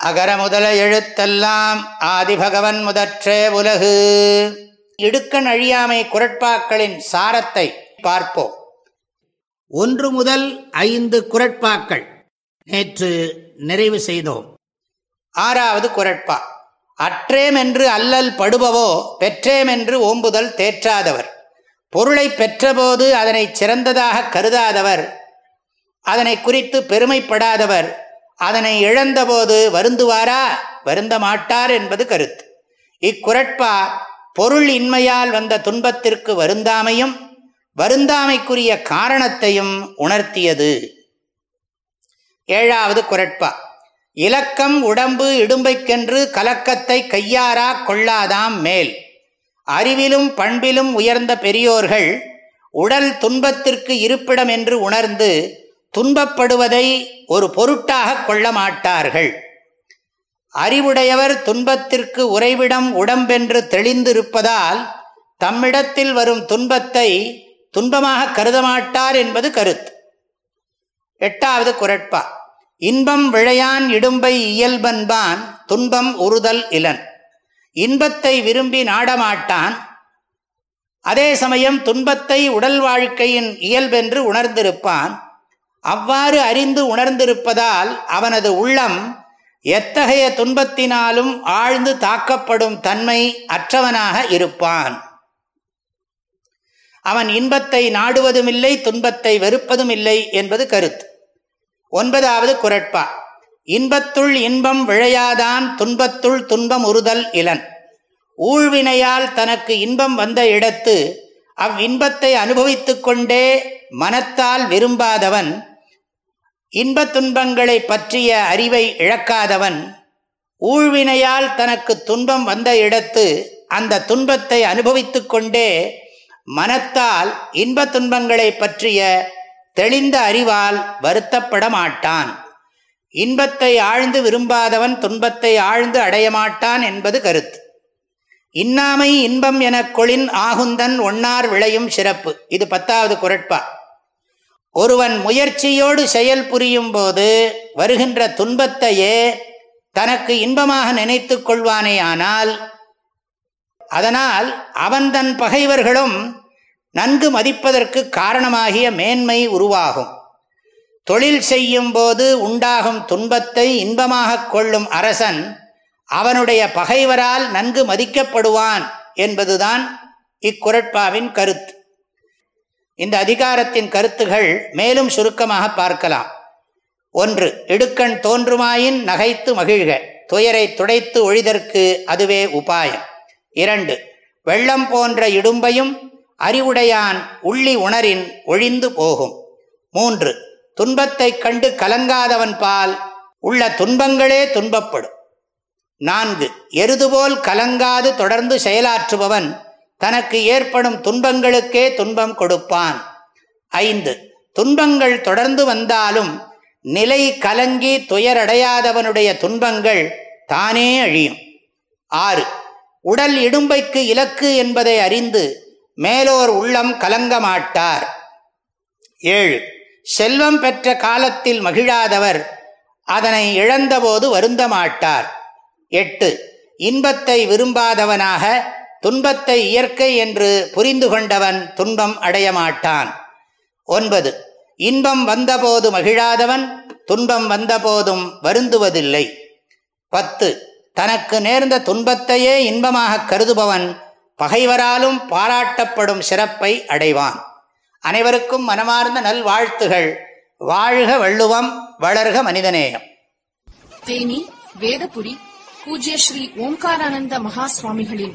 அகர முதல எழுத்தெல்லாம் ஆதிபகவன் முதற்றே உலகு. இடுக்கண் அழியாமை குரட்பாக்களின் சாரத்தை பார்ப்போம். ஒன்று முதல் ஐந்து குரட்பாக்கள் நேற்று நிறைவு செய்தோம். ஆறாவது குரட்பா அற்றேம் என்று அல்லல் படுபவோ பெற்றேம் என்று ஓம்புதல் தேற்றாதவர். பொருளை பெற்றபோது அதனை சிறந்ததாக கருதாதவர். அதனை குறித்து பெருமைப்படாதவர். அதனை இழந்தபோது வருந்துவாரா? வருந்த மாட்டார் என்பது கருத்து. இக்குரட்பா பொருள் இன்மையால் வந்த துன்பத்திற்கு வருந்தாமையும் வருந்தாமைக்குரிய காரணத்தையும் உணர்த்தியது. ஏழாவது குரட்பா இலக்கம் உடம்பு இடும்பைக்கென்று கலக்கத்தை கையாரா கொள்ளாதாம் மேல். அறிவிலும் பண்பிலும் உயர்ந்த பெரியோர்கள் உடல் துன்பத்திற்கு இருப்பிடம் என்று உணர்ந்து துன்பப்படுவதை ஒரு பொருட்டாக கொள்ள மாட்டார்கள் அறிவுடையவர் துன்பத்திற்கு உறைவிடம் உடம்பென்று தெளிந்திருப்பதால் தம்மிடத்தில் வரும் துன்பத்தை துன்பமாக கருத மாட்டார் என்பது கருத்து. எட்டாவது குரட்பா. இன்பம் விழையான் இடும்பை இயல்பன்பான் துன்பம் உறுதல் இலன். இன்பத்தை விரும்பி நாடமாட்டான். அதே சமயம் துன்பத்தை உடல் வாழ்க்கையின் இயல்பென்று உணர்ந்திருப்பான். அவ்வாறு அறிந்து உணர்ந்திருப்பதால் அவனது உள்ளம் எத்தகைய துன்பத்தினாலும் ஆழ்ந்து தாக்கப்படும் தன்மை அற்றவனாக இருப்பான். அவன் இன்பத்தை நாடுவதுமில்லை துன்பத்தை வெறுப்பதும் இல்லை என்பது கருத்து. ஒன்பதாவது குரட்பா. இன்பத்துள் இன்பம் விழையாதான் துன்பத்துள் துன்பம் உறுதல் இளன் ஊழ்வினையால் தனக்கு இன்பம் வந்த இடத்து அவ்வின்பத்தை அனுபவித்து கொண்டே மனத்தால் விரும்பாதவன் இன்ப துன்பங்களை பற்றிய அறிவை இழக்காதவன் ஊழ்வினையால் தனக்கு துன்பம் வந்த இடத்து அந்த துன்பத்தை அனுபவித்து கொண்டே மனத்தால் இன்ப துன்பங்களை பற்றிய தெளிந்த அறிவால் வருத்தப்பட மாட்டான். இன்பத்தை ஆழ்ந்து விரும்பாதவன் துன்பத்தை ஆழ்ந்து அடையமாட்டான் என்பது கருத்து. இன்னாமை இன்பம் எனக் கொளின் ஆகுந்தன் ஒன்னார் விளையும் சிறப்பு. இது பத்தாவது குரட்பா. ஒருவன் முயற்சியோடு செயல் புரியும் போது வருகின்ற துன்பத்தையே தனக்கு இன்பமாக நினைத்து கொள்வானே ஆனால் அதனால் அவன் தன் பகைவர்களும் நன்கு மதிப்பதற்கு காரணமாகிய மேன்மை உருவாகும். தொழில் செய்யும் போது உண்டாகும் துன்பத்தை இன்பமாக கொள்ளும் அரசன் அவனுடைய பகைவரால் நன்கு மதிக்கப்படுவான் என்பதுதான் இக்குரட்பாவின் கருத்து. இந்த அதிகாரத்தின் கருத்துகள் மேலும் சுருக்கமாக பார்க்கலாம். ஒன்று இடுக்கண் தோன்றுமாயின் நகைத்து மகிழ்க துயரை துடைத்து ஒழிதற்கு அதுவே உபாயம். இரண்டு வெள்ளம் போன்ற இடும்பையும் அறிவுடையான் உள்ளி உணரின் ஒழிந்து போகும். மூன்று துன்பத்தைக் கண்டு கலங்காதவன் பால் உள்ள துன்பங்களே துன்பப்படும். நான்கு எருதுபோல் கலங்காது தொடர்ந்து செயலாற்றுபவன் தனக்கு ஏற்படும் துன்பங்களுக்கே துன்பம் கொடுப்பான். ஐந்து துன்பங்கள் தொடர்ந்து வந்தாலும் நிலை கலங்கி துயரடையாதவனுடைய துன்பங்கள் தானே அழியும். ஆறு உடல் இடும்பைக்கு இலக்கு என்பதை அறிந்து மேலோர் உள்ளம் கலங்க மாட்டார். ஏழு செல்வம் பெற்ற காலத்தில் மகிழாதவர் அதனை இழந்தபோது வருந்த மாட்டார். எட்டு இன்பத்தை விரும்பாதவனாக துன்பத்தை இயற்கை என்று புரிந்து கொண்டவன் துன்பம் அடைய மாட்டான் ஒன்பது இன்பம் வந்தபோது மகிழாதவன் துன்பம் வந்தபோதும் வருந்துவதில்லை. பத்து தனக்கு நேர்ந்த துன்பத்தையே இன்பமாக கருதுபவன் பகைவராலும் பாராட்டப்படும் சிறப்பை அடைவான். அனைவருக்கும் மனமார்ந்த நல்வாழ்த்துகள். வாழ்க வள்ளுவம் வளர்க மனிதநேயம். தேனி வேதபுரி பூஜ்ய ஸ்ரீ ஓம்காரானந்த மகா சுவாமிகளின்